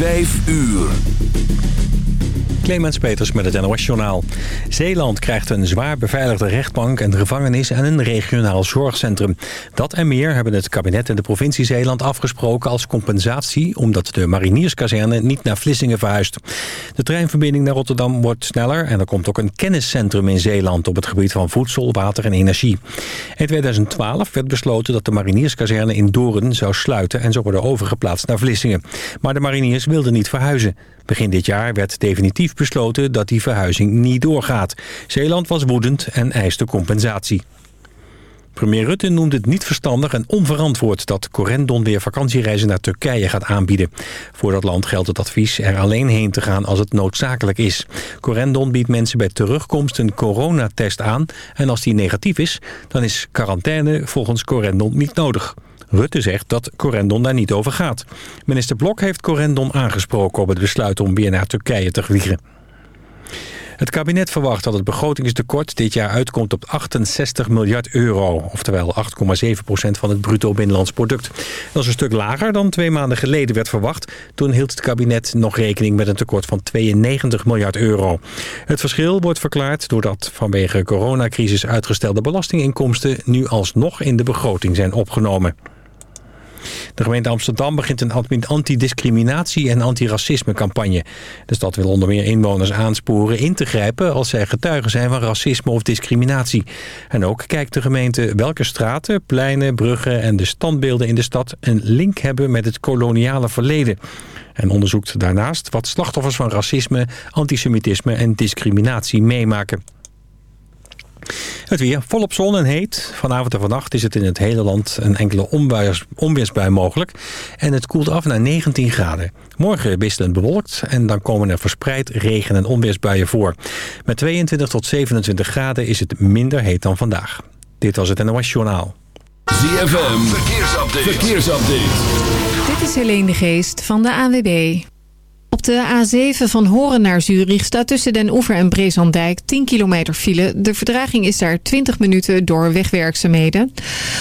Vijf uur. Clemens Peters met het NOS Journaal. Zeeland krijgt een zwaar beveiligde rechtbank en gevangenis en een regionaal zorgcentrum. Dat en meer hebben het kabinet en de provincie Zeeland afgesproken als compensatie... omdat de marinierskazerne niet naar Vlissingen verhuist. De treinverbinding naar Rotterdam wordt sneller en er komt ook een kenniscentrum in Zeeland... op het gebied van voedsel, water en energie. In 2012 werd besloten dat de marinierskazerne in Doorn zou sluiten... en zou worden overgeplaatst naar Vlissingen. Maar de mariniers wilden niet verhuizen. Begin dit jaar werd definitief besloten dat die verhuizing niet doorgaat. Zeeland was woedend en eiste compensatie. Premier Rutte noemt het niet verstandig en onverantwoord dat Corendon weer vakantiereizen naar Turkije gaat aanbieden. Voor dat land geldt het advies er alleen heen te gaan als het noodzakelijk is. Corendon biedt mensen bij terugkomst een coronatest aan en als die negatief is, dan is quarantaine volgens Corendon niet nodig. Rutte zegt dat Corendon daar niet over gaat. Minister Blok heeft Corendon aangesproken op het besluit om weer naar Turkije te vliegen. Het kabinet verwacht dat het begrotingstekort dit jaar uitkomt op 68 miljard euro. Oftewel 8,7 procent van het bruto binnenlands product. Dat is een stuk lager dan twee maanden geleden werd verwacht. Toen hield het kabinet nog rekening met een tekort van 92 miljard euro. Het verschil wordt verklaard doordat vanwege coronacrisis uitgestelde belastinginkomsten... nu alsnog in de begroting zijn opgenomen. De gemeente Amsterdam begint een antidiscriminatie- en antiracisme-campagne. De stad wil onder meer inwoners aansporen in te grijpen... als zij getuigen zijn van racisme of discriminatie. En ook kijkt de gemeente welke straten, pleinen, bruggen... en de standbeelden in de stad een link hebben met het koloniale verleden. En onderzoekt daarnaast wat slachtoffers van racisme, antisemitisme en discriminatie meemaken. Het weer volop zon en heet. Vanavond en vannacht is het in het hele land een enkele onweersbui mogelijk. En het koelt af naar 19 graden. Morgen wisselend bewolkt en dan komen er verspreid regen- en onweersbuien voor. Met 22 tot 27 graden is het minder heet dan vandaag. Dit was het NOS Journaal. ZFM, verkeersupdate. verkeersupdate. Dit is Helene de Geest van de AWB. Op de A7 van Horen naar Zurich staat tussen Den Oever en Brezandijk 10 kilometer file. De verdraging is daar 20 minuten door wegwerkzaamheden.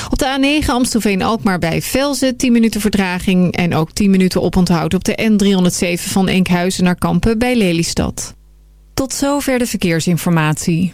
Op de A9 Amstelveen-Alkmaar bij Velzen 10 minuten verdraging. En ook 10 minuten oponthoud op de N307 van Enkhuizen naar Kampen bij Lelystad. Tot zover de verkeersinformatie.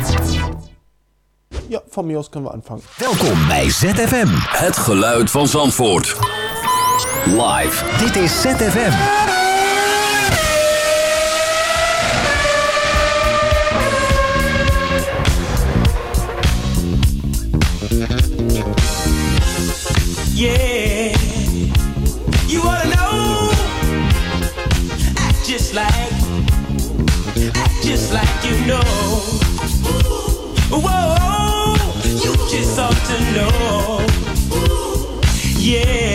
Ja, van mij kunnen we aanvangen. Welkom bij ZFM. Het geluid van Zandvoort. Live. Dit is ZFM. Yeah, you ought to know. Act just like, act just like you know. Whoa, to know. Yeah.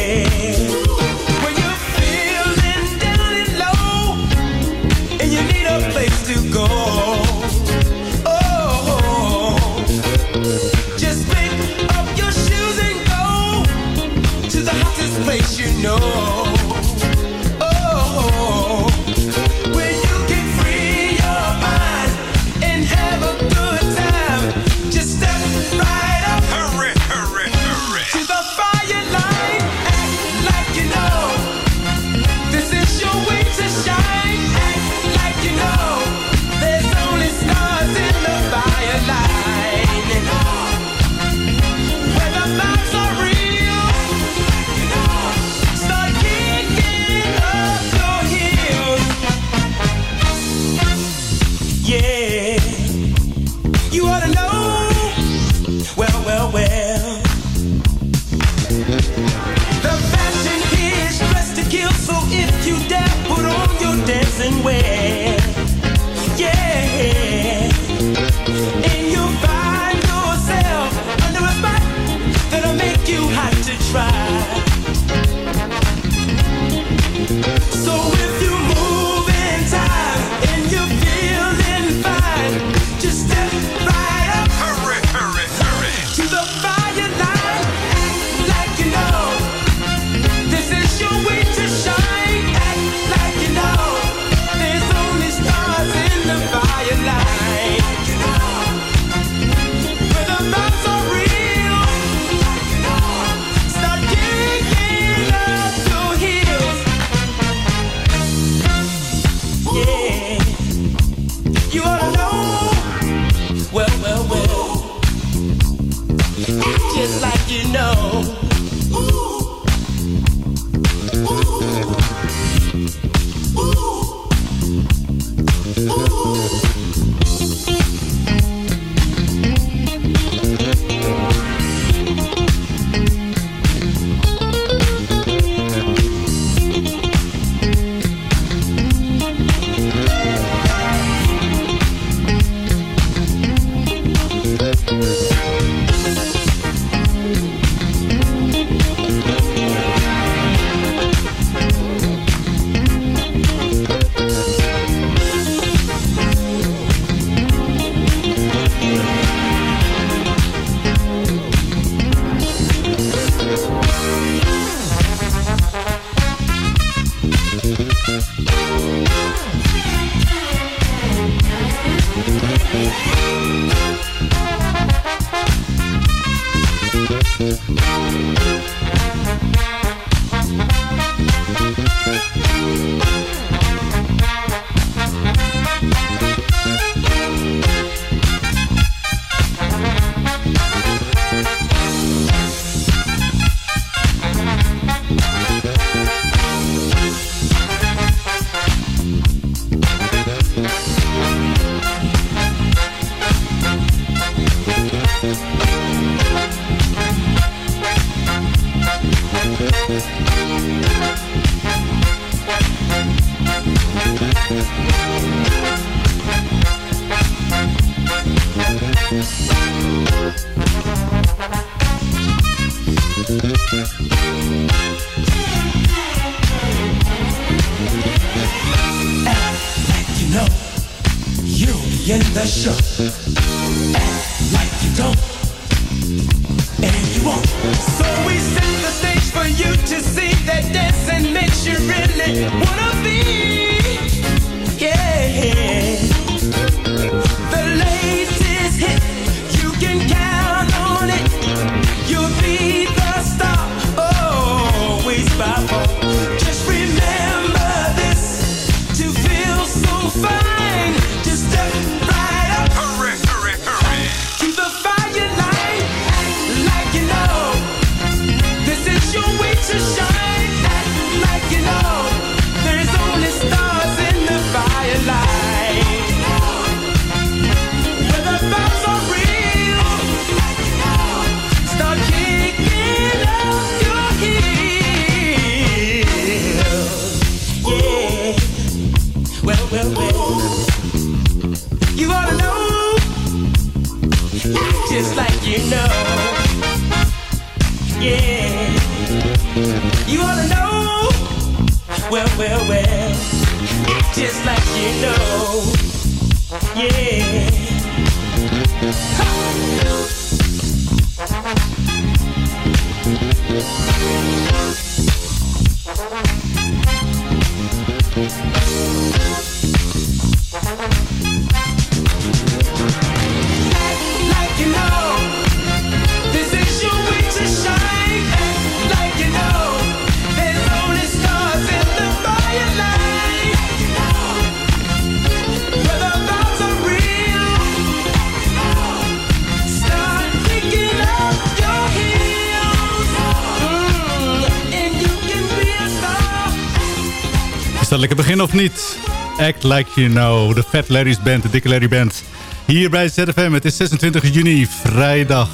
een lekker begin of niet? Act like you know. De Fat Larry's Band, de Dikke Larry Band. Hier bij ZFM. Het is 26 juni, vrijdag.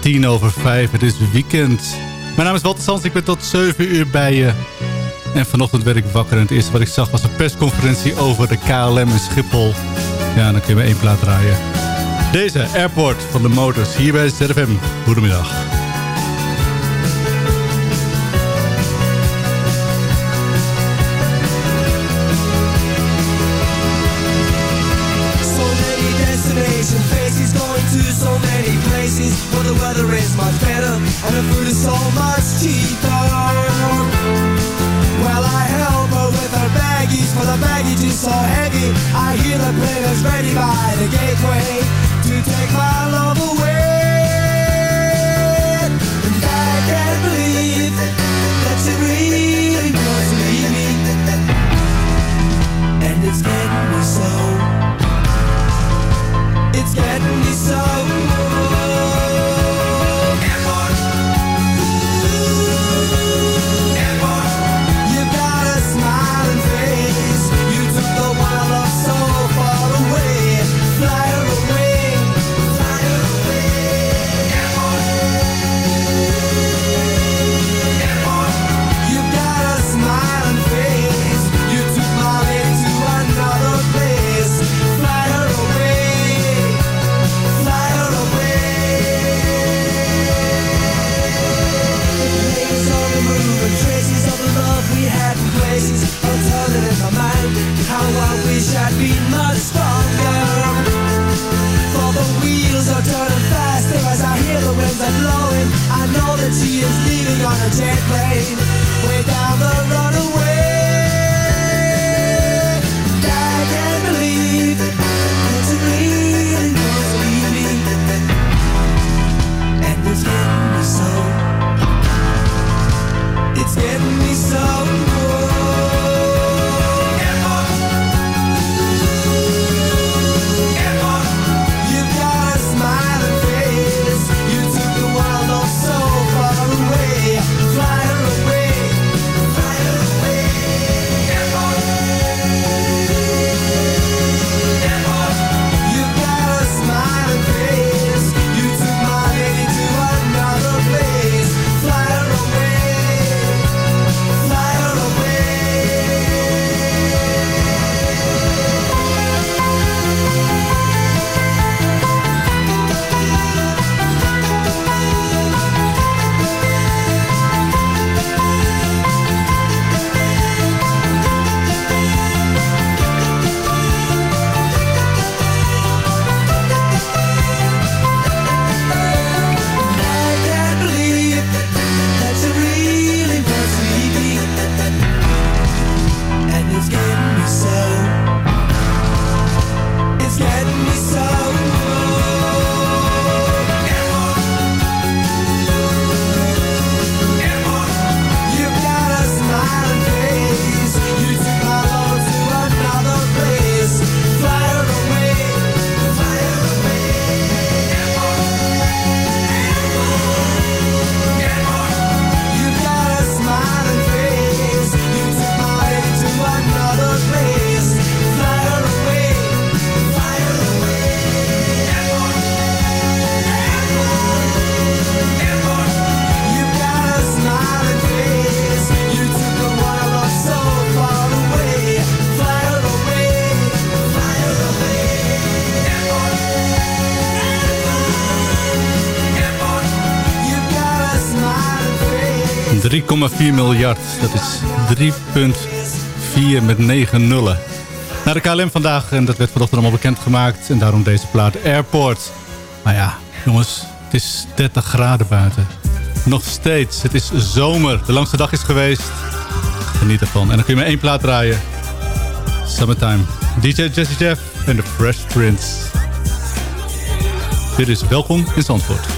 10 over 5. Het is weekend. Mijn naam is Walter Sans. Ik ben tot 7 uur bij je. En vanochtend werd ik wakker. En het eerste wat ik zag was een persconferentie over de KLM in Schiphol. Ja, dan kun je maar één plaat draaien. Deze Airport van de Motors. Hier bij ZFM. Goedemiddag. So heavy. I hear the plane is ready by the gateway to take my love away. 4 miljard. Dat is 3,4 met 9 nullen. Naar de KLM vandaag en dat werd vanochtend allemaal bekendgemaakt. En daarom deze plaat Airport. Maar ja, jongens, het is 30 graden buiten. Nog steeds, het is zomer. De langste dag is geweest. Geniet ervan. En dan kun je maar één plaat draaien. Summertime. DJ Jesse Jeff en The Fresh Prince. Dit is Welkom in Zandvoort.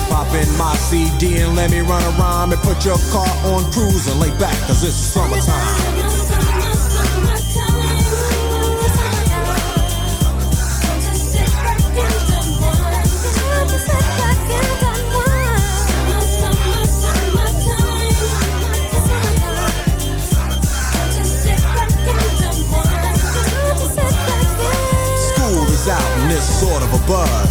Pop in my CD and let me run around and put your car on cruise and lay back, cause it's summertime. School is out and it's sort of a buzz.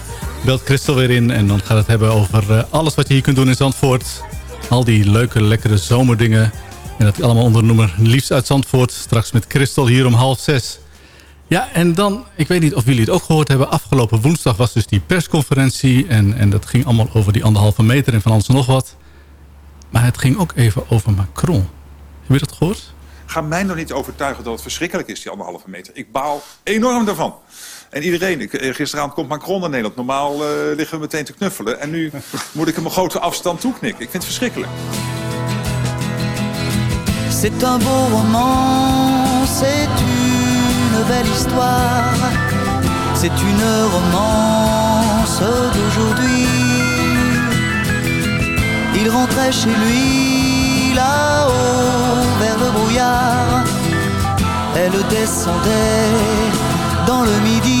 belt Christel weer in. En dan gaat het hebben over eh, alles wat je hier kunt doen in Zandvoort. Al die leuke, lekkere zomerdingen. En dat allemaal onder de noemer Liefst uit Zandvoort. Straks met Christel hier om half zes. Ja, en dan, ik weet niet of jullie het ook gehoord hebben. Afgelopen woensdag was dus die persconferentie. En, en dat ging allemaal over die anderhalve meter en van alles en nog wat. Maar het ging ook even over Macron. Heb je dat gehoord? Ga mij nog niet overtuigen dat het verschrikkelijk is, die anderhalve meter. Ik baal enorm daarvan. En iedereen, ik, eh, gisteravond komt Macron naar Nederland. Normaal eh, liggen we meteen te knuffelen. En nu moet ik hem een grote afstand toeknikken. Ik vind het verschrikkelijk. C'est un beau roman, c'est une belle histoire, c'est une romance d'aujourd'hui. Il rentrait chez lui là-haut vers le brouillard, elle descendait dans le midi,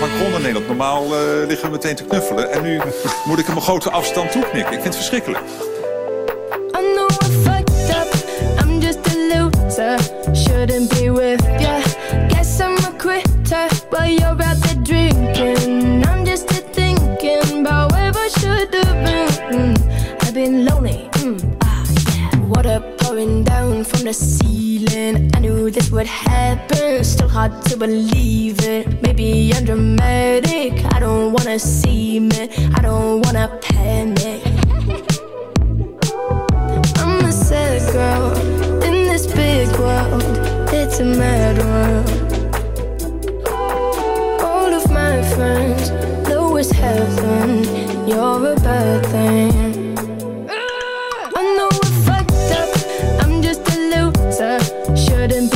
komt Macron naar Nederland. Normaal eh, liggen we meteen te knuffelen. En nu moet ik hem een grote afstand toeknikken. Ik vind het verschrikkelijk. I know I fucked up. I'm just a loser. Shouldn't be with ya. Guess I'm a quitter while you're out there drinking. I'm just a thinking about where I should have been. I've been lonely. Mm, ah, yeah. Water pouring down from the ceiling. I knew this would happen. Still hard to believe Maybe I'm dramatic. I don't wanna see me. I don't wanna panic. I'm a sad girl in this big world. It's a mad world. All of my friends know it's heaven. You're a bad thing. I know I fucked up. I'm just a loser. Shouldn't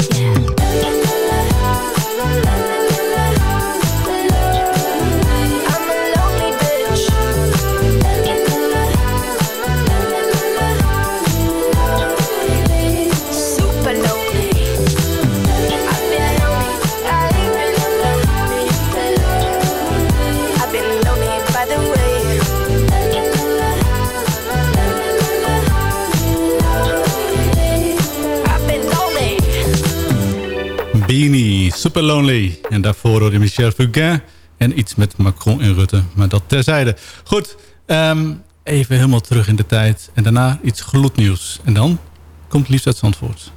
Super Lonely. En daarvoor hoorde Michel Fugain en iets met Macron en Rutte. Maar dat terzijde. Goed, ehm, even helemaal terug in de tijd. En daarna iets gloednieuws. En dan komt Liefst uit Zandvoort.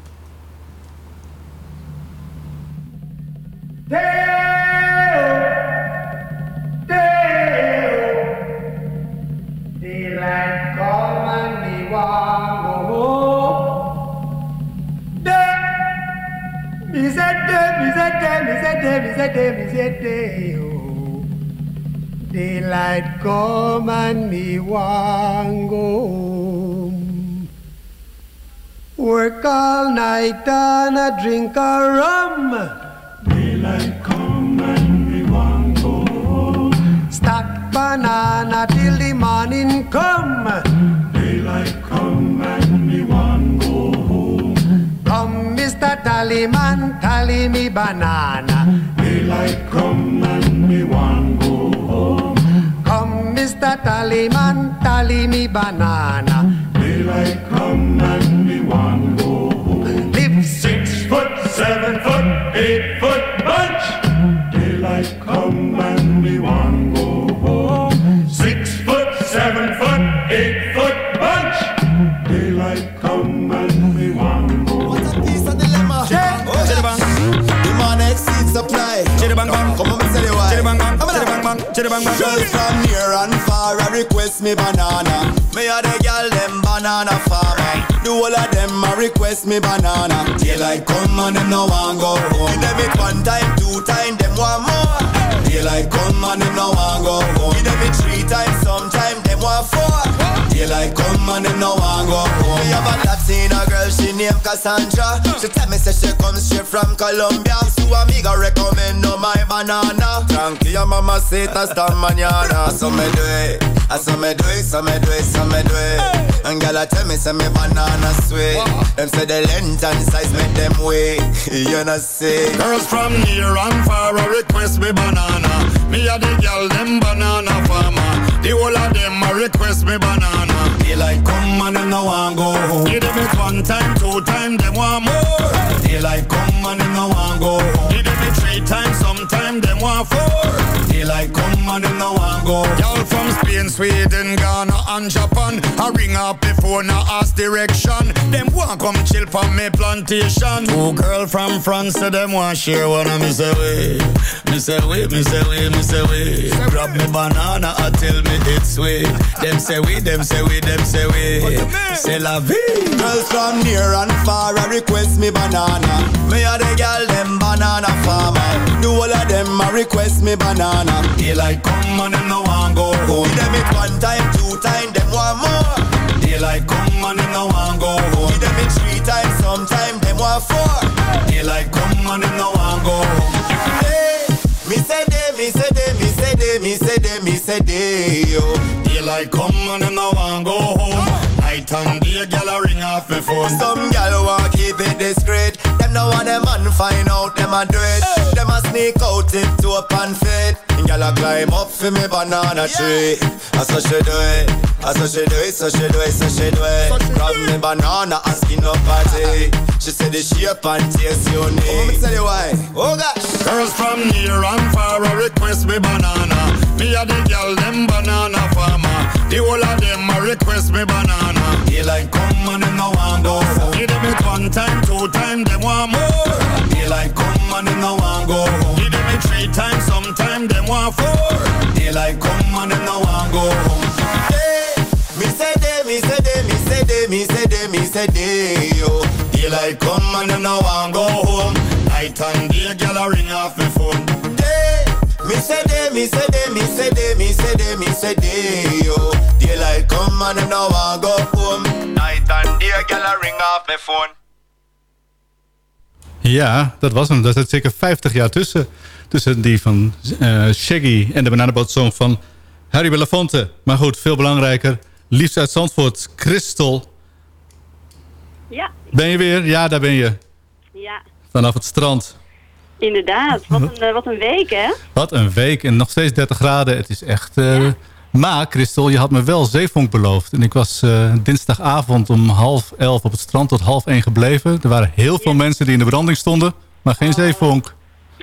Say day, me day, me say day, me say day. Oh. Daylight come and me want go home. Work all night and a drink a rum. Daylight come and me want go home. Stack banana till the morning come. Daylight Come, Mr. Tallyman, tally me banana. Daylight come and me want go home. Come, Mr. Tallyman, tally me banana. Daylight come and me want go home. Live six foot, seven Chitty bang bang. Girls from near and far, I request me banana. Me a the girl them banana farmer. The whole of them a request me banana. Daylight come and them no want go home. Give them it one time, two time, them want more. Daylight come and them no want go home. Give them it three times, sometime them want four. Daylight come and them no want go home. Me have a Latina girl, she named Cassandra. She tell me say she comes straight from Colombia. So amiga recommend no my banana. Tranquila mama say hasta mañana. So me do it, I so me do it, so me do it, so me do it. And girl I tell me say me banana sweet. Them say the length and size make them wait. You know see. Girls from near and far a request me banana. Me a the girl them banana farmer. The whole of them a request me banana. Daylight come and them no want go home. Give them it one time, two time, them want more. Daylight come and them no want go home. Give them it three times, sometime them want four. Daylight come and them no want go. Y'all from Spain, Sweden, Ghana and Japan. I ring up before now ask direction. Them want come chill from me plantation. Two girl from France, so them want share one of me say way. Me say way, me say way, me say way. Grab me banana and tell me it's sweet. Them say we, them say we, them say we. Say la vie. Girls from near and far a request me banana. Me a the girl them banana farmer. The whole of them a request me banana. Daylight come and them no want go home. Give them it one time, two time, them want more. Daylight come and them no want go home. Give them it three times, sometime them want four. Daylight come and them no want go home. Hey, me say day, me say day, me say day, me say day, me say day, yo. Daylight come and them no want go home. Night and day, gyal off me phone. Some gal want keep it discreet. Them no want them man find out them a do it. Them a sneak out tip a and fit. And gal a climb up for me banana tree. I so she do it. I so she do it, so she do it, so she do it. Grab me banana and skin up party. She said the shape and taste unique. Oh, me tell you why. Oh gosh. Girls from near and far a request me banana. Me a the girl them banana farmer. The whole of them a request me banana. Daylight come and them no want go. home. Give them it one time, two time, them want more. Daylight come and them no want go. home. Give them it three times, sometime them want four. Daylight come and them no want go. home. Hey, me say day, me say day, me say day, me say day, me say day, yo. Daylight come and them no want go home. Night and day, gyal a ring off me phone. Day, me say day, me say day, me say day, me say day, me say day, yo. Daylight come and them no want go home. Night and gyal a ring off phone. Ja, dat was hem. Daar zit zeker 50 jaar tussen. Tussen die van eh, Shaggy en de bananenbootsong van Harry Belafonte. Maar goed, veel belangrijker. Liefst uit Zandvoort, Christel. Ja, Ben je weer? Ja, daar ben je. ja, Vanaf het strand. inderdaad. Wat een, eh, wat een week, hè? Wat een week en nog steeds 30 graden. Het is echt... eh, Maar, Christel, je had me wel zeevonk beloofd. En ik was eh, dinsdagavond om half elf op het strand tot half één gebleven. Er waren heel veel mensen die in de branding stonden. Maar geen zeevonk.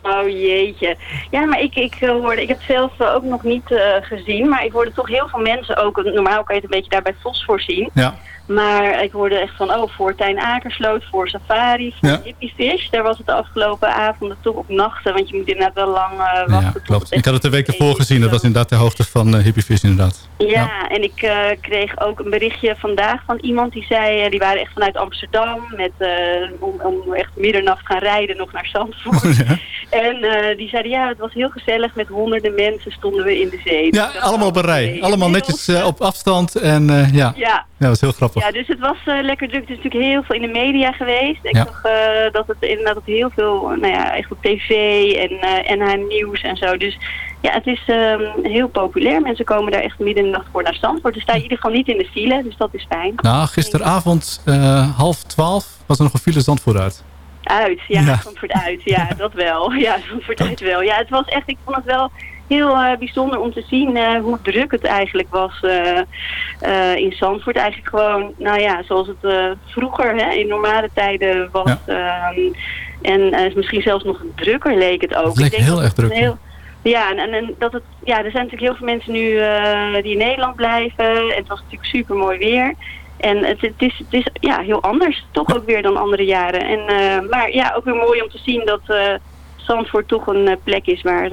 Oh jeetje. Ja, maar ik, ik, eh, hoorde, ik heb het zelf eh, ook nog niet gezien, maar ik hoorde toch heel veel mensen ook, normaal kan je het een beetje daar bij Fosfor zien, Ja. Maar ik hoorde echt van, oh, voor Tijn Akersloot, voor Safari, voor Ja. Hippie Fish, daar was het de afgelopen avonden toch op nachten, want je moet inderdaad wel lang eh, wachten. Ja, klopt. Ik had het de week ervoor gezien. Dat was inderdaad de hoogte van uh, Hippievis inderdaad. Ja, en ik eh, kreeg ook een berichtje vandaag van iemand die zei, eh, die waren echt vanuit Amsterdam met, eh, om, om echt middernacht gaan rijden nog naar Zandvoort. En eh, die zeiden, ja, het was heel gezellig, met honderden mensen stonden we in de zee. Ja, allemaal op een rij. Allemaal netjes eh, op afstand. En eh, ja. Ja. dat was heel grappig. Ja, dus het was eh, lekker druk. Het is natuurlijk heel veel in de media geweest. Ik Ja. zag eh, dat het inderdaad op heel veel, nou ja, echt op tv en eh NH Nieuws en zo. Dus ja, het is ehm, heel populair. Mensen komen daar echt midden in de nacht voor naar Zandvoort. Dus sta je in ieder geval niet in de file, dus dat is fijn. Nou, gisteravond half twaalf was er nog een file Zandvoort uit. Uit, ja, Ja. Zandvoort uit. Ja, dat wel. Ja, Zandvoort uit wel. Ja, het was echt, ik vond het wel heel eh, bijzonder om te zien eh, hoe druk het eigenlijk was eh, in Zandvoort. Eigenlijk gewoon, nou ja, zoals het vroeger hè, in normale tijden was. Ehm, en misschien zelfs nog drukker leek het ook. Het leek Ik denk heel erg druk, Heel, ja, en, en, en dat het, ja, er zijn natuurlijk heel veel mensen nu die in Nederland blijven. En het was natuurlijk super mooi weer. En het, het, is, het is ja, heel anders, toch ook weer dan andere jaren. En, maar ja, ook weer mooi om te zien dat eh Zandvoort toch een plek is waar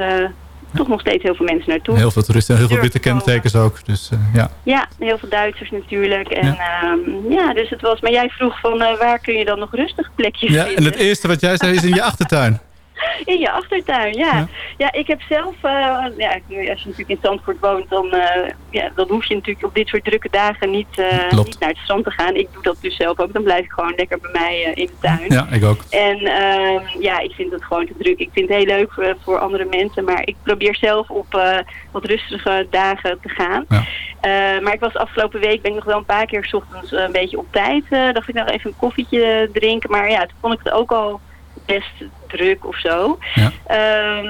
toch nog steeds heel veel mensen naartoe. Heel veel toeristen en heel veel witte kentekens ook. Dus eh, ja. Ja, heel veel Duitsers natuurlijk. En ja, ja dus het was. Maar jij vroeg van eh, waar kun je dan nog rustig plekjes ja. vinden? En het eerste wat jij zei is in je achtertuin. In je achtertuin, ja. Ja. Ja, ik heb zelf, eh, ja, als je natuurlijk in Zandvoort woont, dan, eh, ja, dan hoef je natuurlijk op dit soort drukke dagen niet, eh, niet naar het strand te gaan. Ik doe dat dus zelf ook. Dan blijf ik gewoon lekker bij mij in de tuin. Ja, ik ook. En ehm, ja, ik vind het gewoon te druk. Ik vind het heel leuk voor andere mensen, maar ik probeer zelf op wat rustige dagen te gaan. Maar ik was afgelopen week, ben ik nog wel een paar keer 's ochtends een beetje op tijd. dacht ik nog even een koffietje drinken. Maar ja, toen vond ik het ook al best druk of zo. Ehm,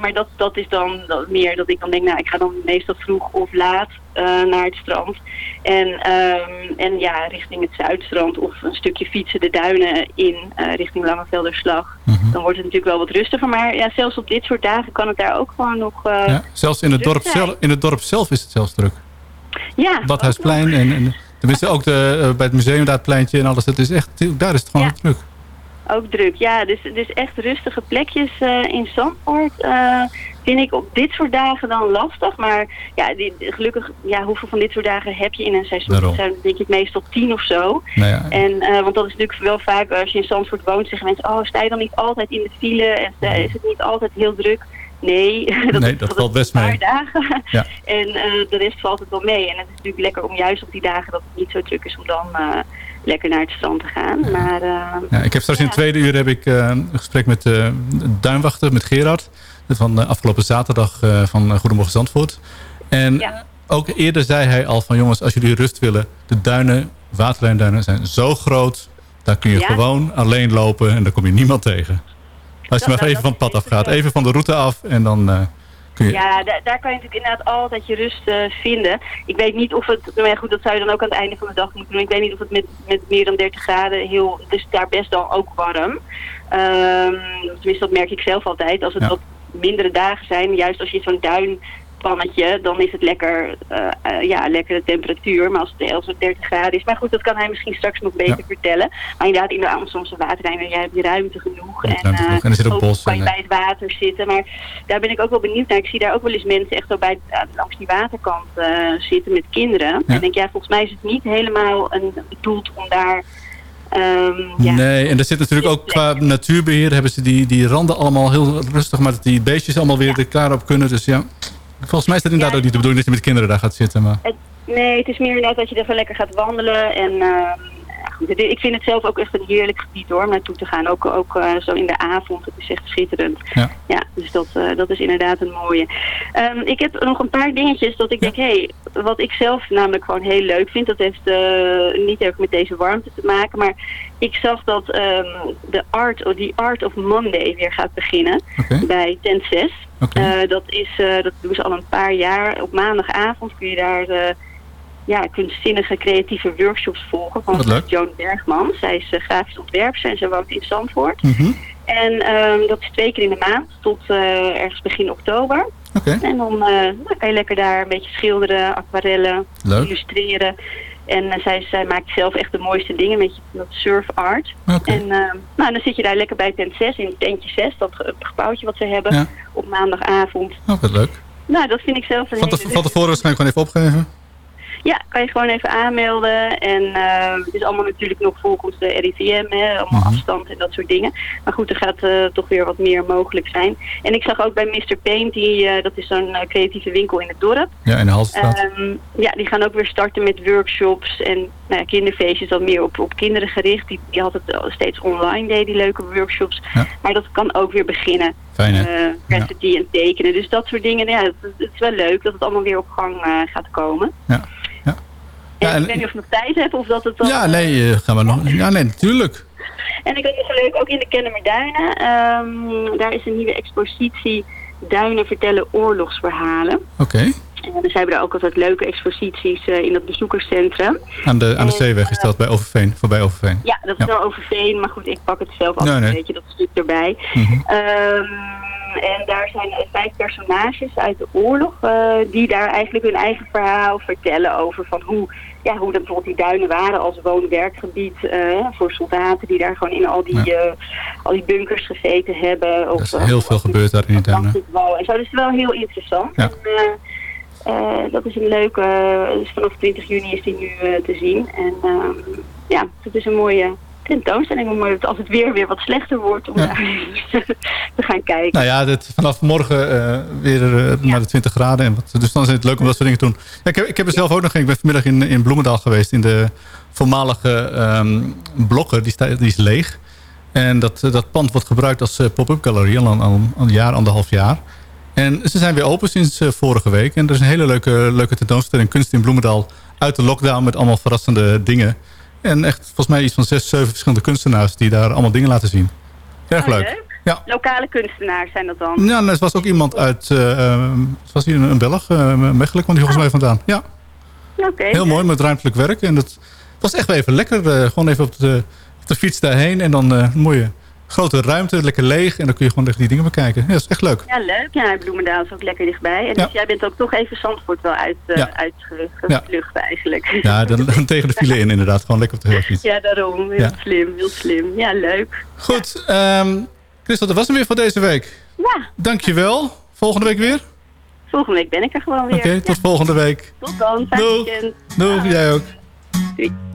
maar dat, dat is dan dat meer dat ik dan denk, nou ik ga dan meestal vroeg of laat eh, naar het strand. En, ehm, en ja, richting het Zuidstrand of een stukje fietsen de duinen in eh, richting Langevelderslag. Dan wordt het natuurlijk wel wat rustiger. Maar ja, zelfs op dit soort dagen kan het daar ook gewoon nog... eh, Ja. Zelfs in het, dorp zelf, in het dorp zelf is het zelfs druk. Ja, Badhuisplein en, en tenminste ook de, bij het museum daar het pleintje en alles. Het is echt, daar is het gewoon druk. Ook druk, ja. Dus, dus echt rustige plekjes eh, in Zandvoort eh, vind ik op dit soort dagen dan lastig. Maar ja, die, gelukkig, ja, hoeveel van dit soort dagen heb je in een seizoen? Dat zijn denk ik meestal tien of zo. Nou ja, En, eh, want dat is natuurlijk wel vaak, als je in Zandvoort woont, zeggen mensen... oh, sta je dan niet altijd in de file en sta- is het niet altijd heel druk? Nee, dat, nee, dat valt best een mee. paar dagen. Ja. En de rest valt het wel mee. En het is natuurlijk lekker om juist op die dagen dat het niet zo druk is... om dan lekker naar het strand te gaan. Maar eh, Ja, ik heb straks in het tweede uur heb ik, eh, een gesprek met de duinwachter, met Gerard. Van eh, afgelopen zaterdag eh, van eh, Goedemorgen Zandvoort. En ook eerder zei hij al van jongens, als jullie rust willen. De duinen, waterlijnduinen zijn zo groot. Daar kun je Ja. gewoon alleen lopen en daar kom je niemand tegen. Als je Dat- maar even dat van het pad afgaat. Even van de route af en dan eh, je... Ja, da- daar kan je natuurlijk inderdaad altijd je rust eh, vinden. Ik weet niet of het, nou ja, goed, dat zou je dan ook aan het einde van de dag moeten doen. Ik weet niet of het met, met meer dan 30 graden heel, het is daar best dan ook warm. Ehm, tenminste, dat merk ik zelf altijd. Als het Ja. wat mindere dagen zijn, juist als je zo'n dan is het lekker, eh, eh, ja, lekkere temperatuur. Maar als het, als het 30 graden is, maar goed, dat kan hij misschien straks nog beter Ja. vertellen. Maar inderdaad, in de Amsterdamse waterlijnen, jij hebt je ruimte genoeg. Eh. En er zit ook bos kan je en, eh, bij het water zitten. Maar daar ben ik ook wel benieuwd naar. Ik zie daar ook wel eens mensen echt zo bij, langs die waterkant eh, zitten met kinderen. En ik denk, ja, volgens mij is het niet helemaal een, bedoeld om daar... ehm, ja, Nee, en er zit natuurlijk ook qua natuurbeheer hebben ze die, die randen allemaal heel rustig, maar dat die beestjes allemaal weer er klaar op kunnen. Dus ja, volgens mij is het inderdaad ook niet de bedoeling dat je met kinderen daar gaat zitten. Maar Het- nee, het is meer inderdaad dat je er gewoon lekker gaat wandelen. En ehm, goed, ik vind het zelf ook echt een heerlijk gebied hoor, om naartoe te gaan. Ook, ook eh, zo in de avond, het is echt schitterend. Ja. Ja, dus dat, eh, dat is inderdaad een mooie. Ehm, ik heb nog een paar dingetjes dat ik denk, hé, hey, wat ik zelf namelijk gewoon heel leuk vind, dat heeft eh, niet erg met deze warmte te maken, maar ik zag dat ehm, de Art, of Art of Monday weer gaat beginnen bij Tent 6. Eh, dat, is, eh, dat doen ze al een paar jaar. Op maandagavond kun je daar eh, ja, kunstzinnige creatieve workshops volgen van. Joan Bergman. Zij is uh, grafisch ontwerper en ze woont in Zandvoort. En ehm, dat is twee keer in de maand tot ergens begin oktober. En dan, dan kan je lekker daar een beetje schilderen, aquarellen, Leuk. illustreren. En eh, zij, zij maakt zelf echt de mooiste dingen met dat surf art. En eh, nou, dan zit je daar lekker bij tent 6, in tentje 6, dat ge- gebouwtje wat ze hebben, Ja. op maandagavond. Oh, wat leuk. Nou, dat vind ik zelf een Van, hele van tevoren waarschijnlijk gewoon even opgeven. Ja, kan je gewoon even aanmelden. En eh, het is allemaal natuurlijk nog volgens de RIVM, hè, allemaal Mhm. afstand en dat soort dingen. Maar goed, er gaat eh, toch weer wat meer mogelijk zijn. En ik zag ook bij Mr. Paint, die, eh, dat is zo'n eh, creatieve winkel in het dorp. Ja, in de Halstraat. Ehm, ja, die gaan ook weer starten met workshops en nou ja, kinderfeestjes dan meer op, op kinderen gericht. Die, die had het steeds online, deed die leuke workshops. Ja. Maar dat kan ook weer beginnen. Fijn, hè? En tekenen. Dus dat soort dingen, ja, het, het is wel leuk dat het allemaal weer op gang gaat komen. Ja. Ja. En Ja, en- ik weet niet of je nog tijd hebt of dat het dan... Ja, nee, eh, gaan we nog. Ja, nee, natuurlijk. En ik had nog leuk, ook in de Kennemerduinen. ehm daar is een nieuwe expositie Duinen vertellen oorlogsverhalen. Oké. Dus hebben daar ook altijd leuke exposities eh, in dat bezoekerscentrum. Aan de, aan de zeeweg is eh, dat bij Overveen, voorbij Overveen. Ja, dat is Ja. wel Overveen, maar goed, ik pak het zelf altijd Nee, nee. een beetje, dat stuk erbij. Mhm. Ehm, en daar zijn vijf personages uit de oorlog eh, die daar eigenlijk hun eigen verhaal vertellen over van hoe, ja, hoe dan bijvoorbeeld die duinen waren als woon-werkgebied voor soldaten die daar gewoon in al die, al die bunkers gezeten hebben. Of, Er is heel veel gebeurd daar in die duinen. En zo, dat is wel heel interessant. Ja. En, dat is een leuke, eh, dus vanaf 20 juni is die nu eh, te zien. En ehm, ja, het is een mooie tentoonstelling. Om, eh, als het weer weer wat slechter wordt, om Ja. te gaan kijken. Nou ja, dit, vanaf morgen eh, weer eh, naar de 20 graden. En wat, dus dan is het leuk om dat soort dingen te doen. Ja, ik, heb, ik heb er zelf ook nog. Ik ben vanmiddag in, in Bloemendaal geweest. In de voormalige ehm blokken. Die, sta- die is leeg. En dat, eh, dat pand wordt gebruikt als eh, pop-up galerie. Al, al, al een jaar, anderhalf jaar. En ze zijn weer open sinds eh, vorige week. En er is een hele leuke, leuke tentoonstelling. Kunst in Bloemendaal. Uit de lockdown met allemaal verrassende dingen. En echt volgens mij iets van zes, zeven verschillende kunstenaars. Die daar allemaal dingen laten zien. Erg Oh, leuk. Ja. Lokale kunstenaars zijn dat dan? Ja, en er was ook iemand uit... eh, was hier een, Belg, uh, Mechelen kwam die volgens mij vandaan. Ja, Oké. heel mooi met ruimtelijk werk. En dat was echt wel even lekker. gewoon even op de, op de fiets daarheen. En dan mooie grote ruimte, lekker leeg. En dan kun je gewoon echt die dingen bekijken. Ja, dat is echt leuk. Ja, leuk. Ja, Bloemendaal is ook lekker dichtbij. En Ja. dus jij bent ook toch even Zandvoort wel uit, eh Ja. uitgevlucht eigenlijk. Ja, dan, dan tegen de file in inderdaad. Gewoon lekker op de hele fiets. Ja, daarom. Heel Ja. slim, heel slim. Ja, leuk. Goed, ehm Christel, dat was hem weer voor deze week. Ja, Dankjewel. Volgende week weer? volgende week ben ik er gewoon weer. Oké, tot volgende week. Tot dan. Fijn Doeg. weekend. Doeg, jij ook. No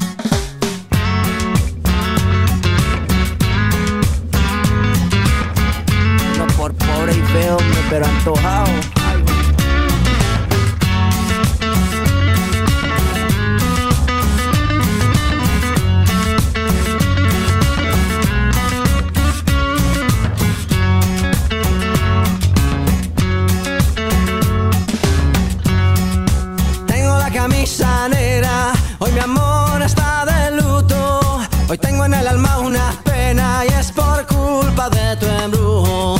pero antojado. Tengo la camisa negra, hoy mi amor está de luto. Hoy tengo en el alma una pena y es por culpa de tu embrujo.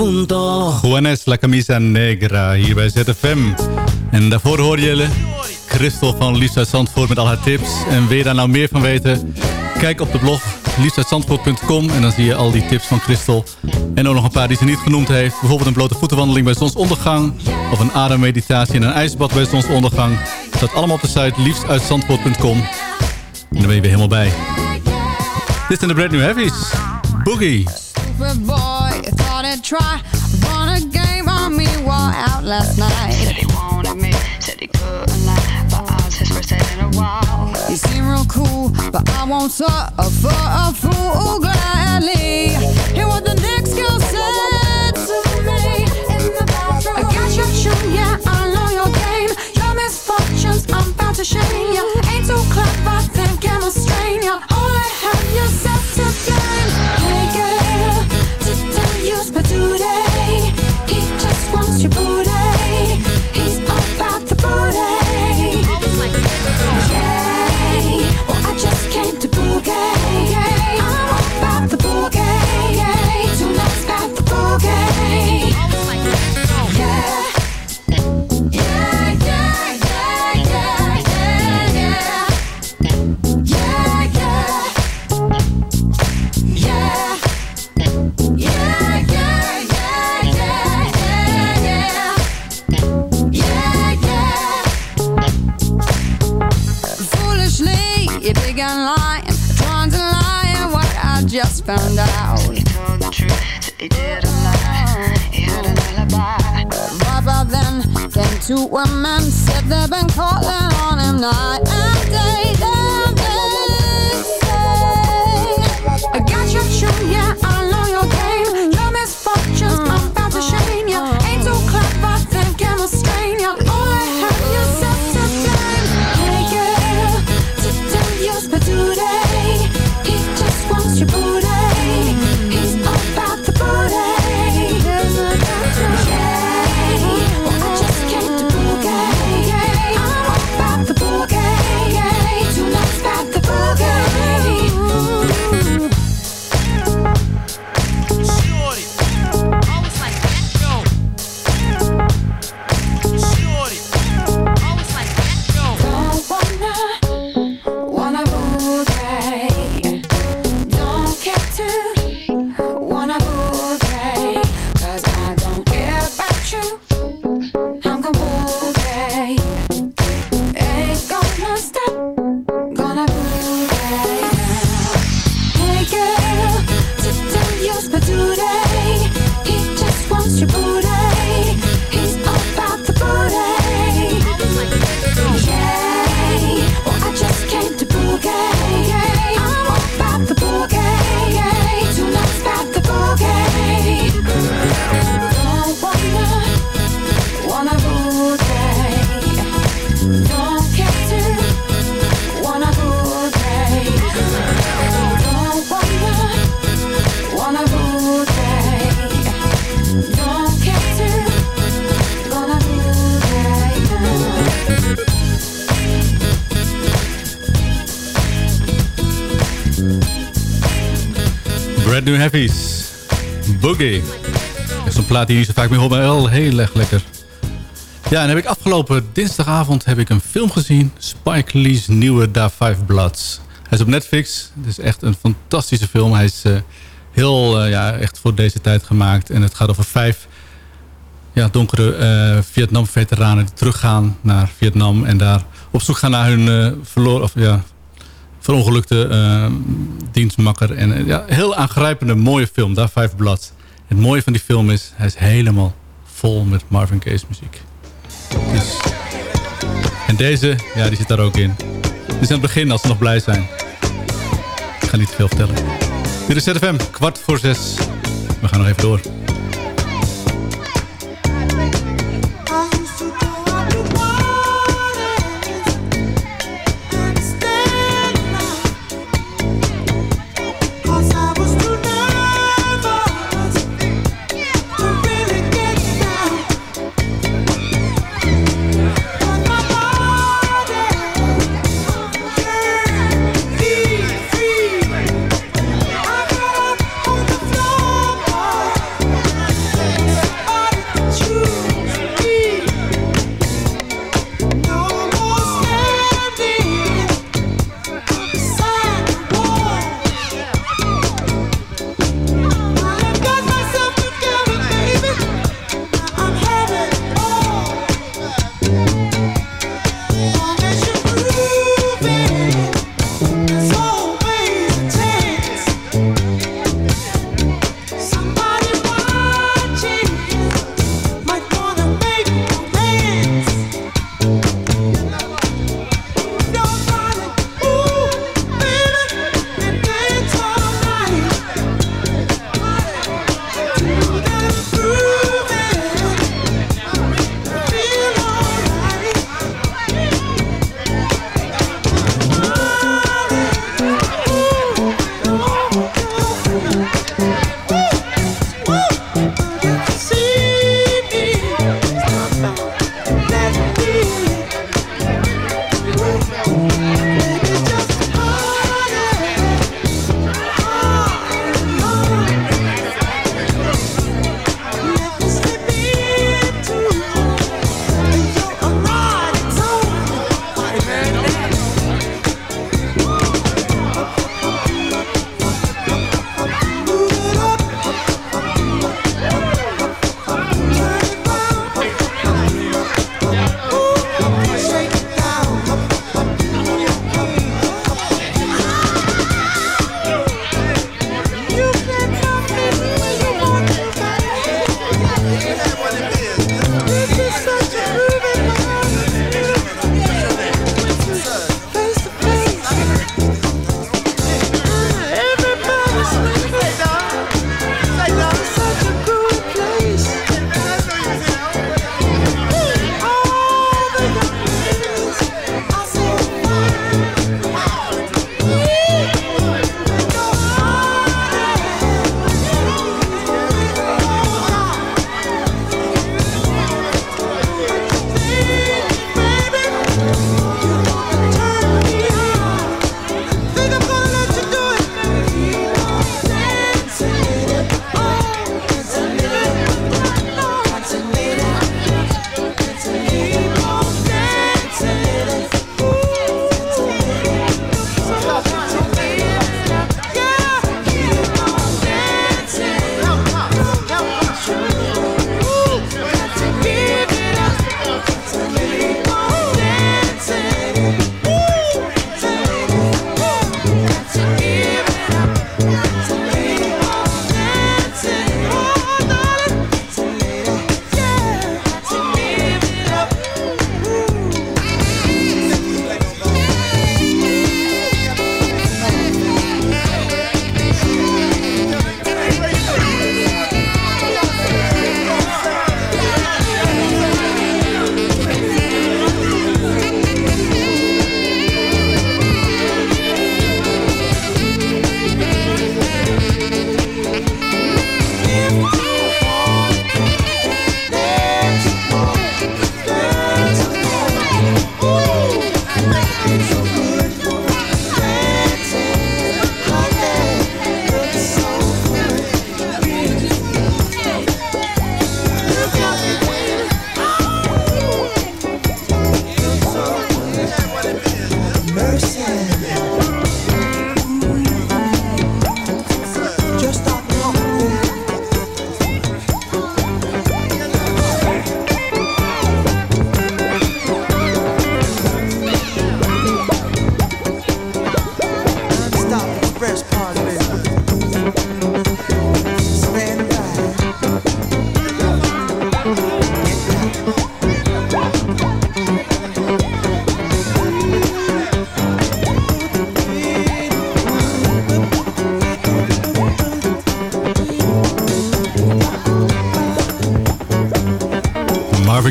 difunto. Juanes La Camisa Negra hier bij ZFM. En daarvoor hoor je Christel van Liefst uit Zandvoort met al haar tips. En wil je daar nou meer van weten? Kijk op de blog liefstuitzandvoort.com en dan zie je al die tips van Christel. En ook nog een paar die ze niet genoemd heeft. Bijvoorbeeld een blote voetenwandeling bij zonsondergang. Of een ademmeditatie en een ijsbad bij zonsondergang. Dat staat allemaal op de site liefstuitzandvoort.com. En dan ben je weer helemaal bij. Dit zijn de Brand New Heavies. Boogie. Try. Run a game on me while out last night. Said he wanted me, said he couldn't lie. But I was his first in a while. You seem real cool, but I won't suffer a fool gladly. Hear what the next girl said to me in the bathroom. I got your tune, yeah, I know your game. Your misfortunes, I'm about to shame you. Ain't too clever, found out. He told the truth, he didn't lie, he had an alibi. About then, came two women, said they've been calling on him night and day. New. Boogie. is een plaat die je zo vaak meer hoort, maar wel heel erg lekker. Ja, en heb ik afgelopen dinsdagavond heb ik een film gezien. Spike Lee's nieuwe Da Five Bloods. Hij is op Netflix. Het is echt een fantastische film. Hij is eh, heel, eh, ja, echt voor deze tijd gemaakt. En het gaat over vijf ja, donkere eh, Vietnam-veteranen die teruggaan naar Vietnam. En daar op zoek gaan naar hun verloren, of, ja, verongelukte eh, dienstmakker. En eh, ja, heel aangrijpende, mooie film. Daar vijf blad. Het mooie van die film is, hij is helemaal vol met Marvin Gaye's muziek. Dus, en deze, ja, die zit daar ook in. Dit is aan het begin, als ze nog blij zijn. Ik ga niet veel vertellen. Dit is ZFM, kwart voor zes. We gaan nog even door.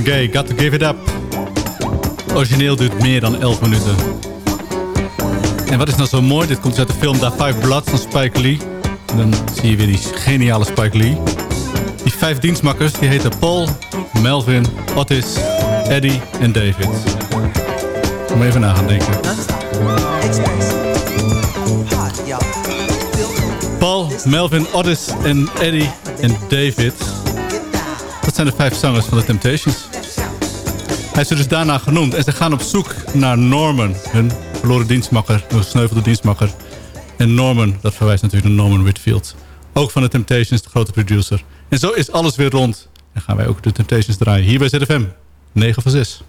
Gaye, Got To Give It Up. Origineel duurt meer dan 11 minuten. En wat is nou zo mooi? Dit komt uit de film Da Five Blood van Spike Lee. En dan zie je weer die geniale Spike Lee. Die vijf dienstmakkers die heten Paul, Melvin, Otis, Eddie en David. Moet even na gaan denken. Paul, Melvin, Otis en Eddie en David. Dat zijn de vijf zangers van de Temptations. Hij is dus daarna genoemd. En ze gaan op zoek naar Norman, hun verloren dienstmakker, hun gesneuvelde dienstmakker. En Norman, dat verwijst natuurlijk naar Norman Whitfield. Ook van de Temptations, de grote producer. En zo is alles weer rond. En gaan wij ook de Temptations draaien. Hier bij ZFM. 9 van 6.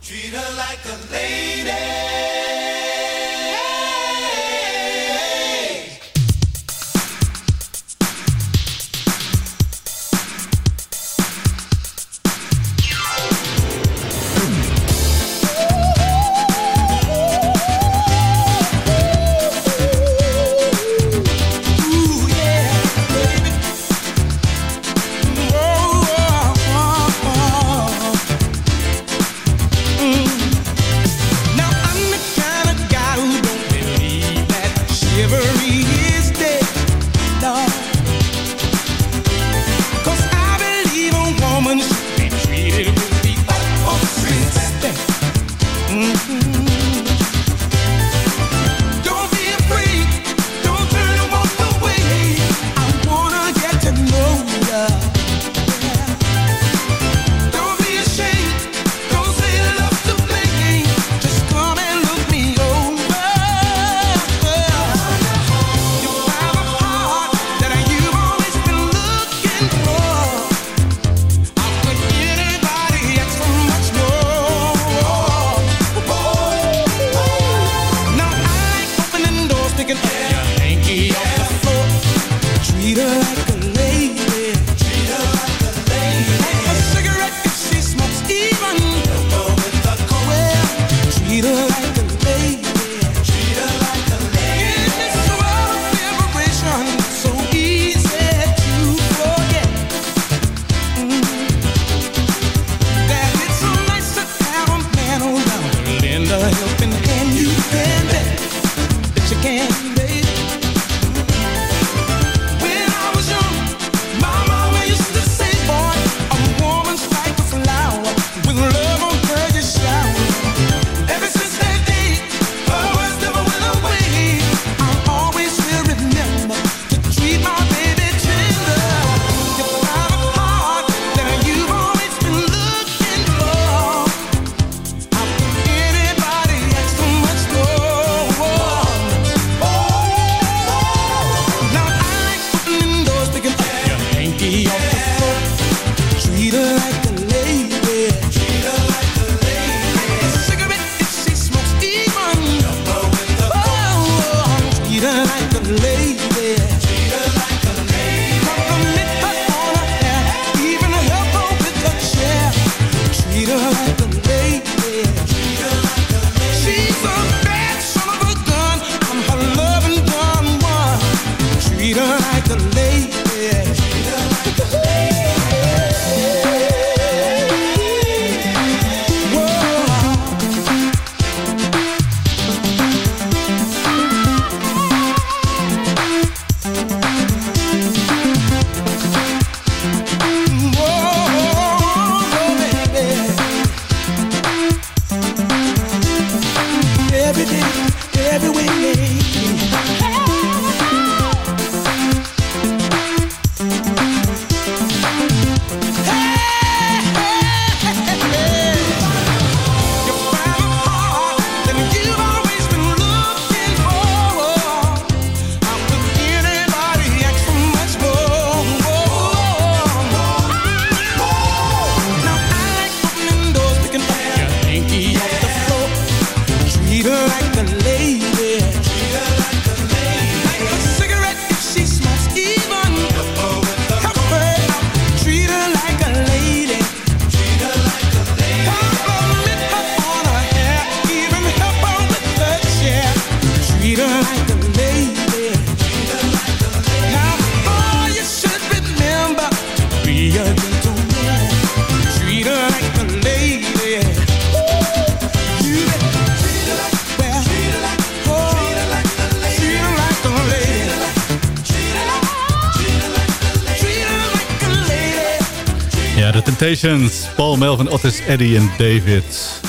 Temptations. Paul, Melvin, Otis, Eddie en David.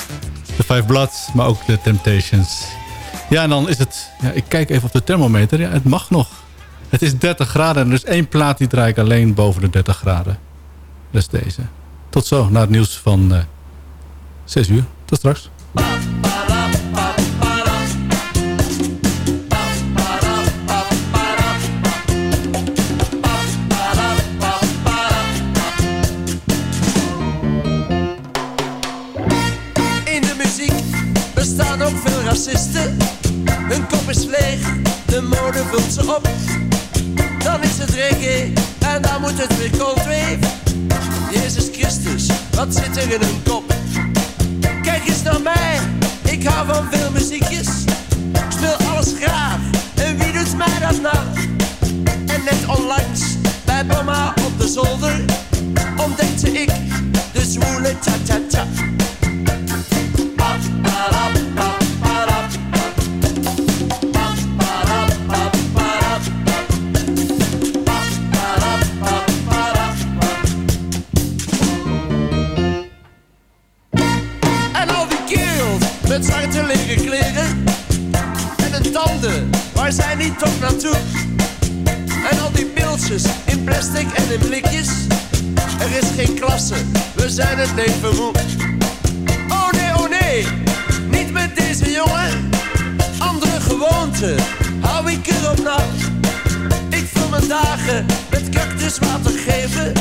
De Five Bloods, maar ook de Temptations. Ja, en dan is het... Ja, ik kijk even op de thermometer. Ja, het mag nog. Het is 30 graden en er is één plaat die draai ik alleen boven de 30 graden. Dat is deze. Tot zo, naar het nieuws van eh 6 uur. Tot straks. Racisten. Hun kop is leeg, de mode vult ze op. Dan is het reggae en dan moet het weer coldwave. Jezus Christus, wat zit er in hun kop? Kijk eens naar mij, ik hou van veel muziekjes. Ik speel alles graag en wie doet mij dat nou? En net onlangs bij mama op de zolder ontdekte ik de zwoele ta-ta-ta. Tanden, waar zijn die toch naartoe? En al die pilsjes in plastic en in blikjes Er is geen klasse, we zijn het leven moe Oh nee, oh nee, niet met deze jongen Andere gewoonten, hou ik erop na Ik vul mijn dagen met cactuswater geven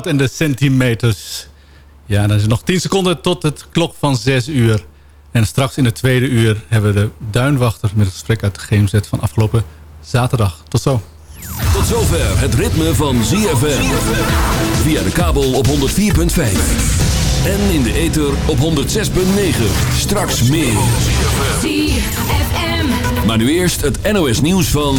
En de centimeters. Ja, dan is het nog 10 seconden tot het klok van 6 uur. En straks in het tweede uur hebben we de duinwachter... met het gesprek uit de GMZ van afgelopen zaterdag. Tot zo. Tot zover het ritme van ZFM. Via de kabel op 104.5. En in de ether op 106.9. Straks meer. ZFM. Maar nu eerst het NOS nieuws van...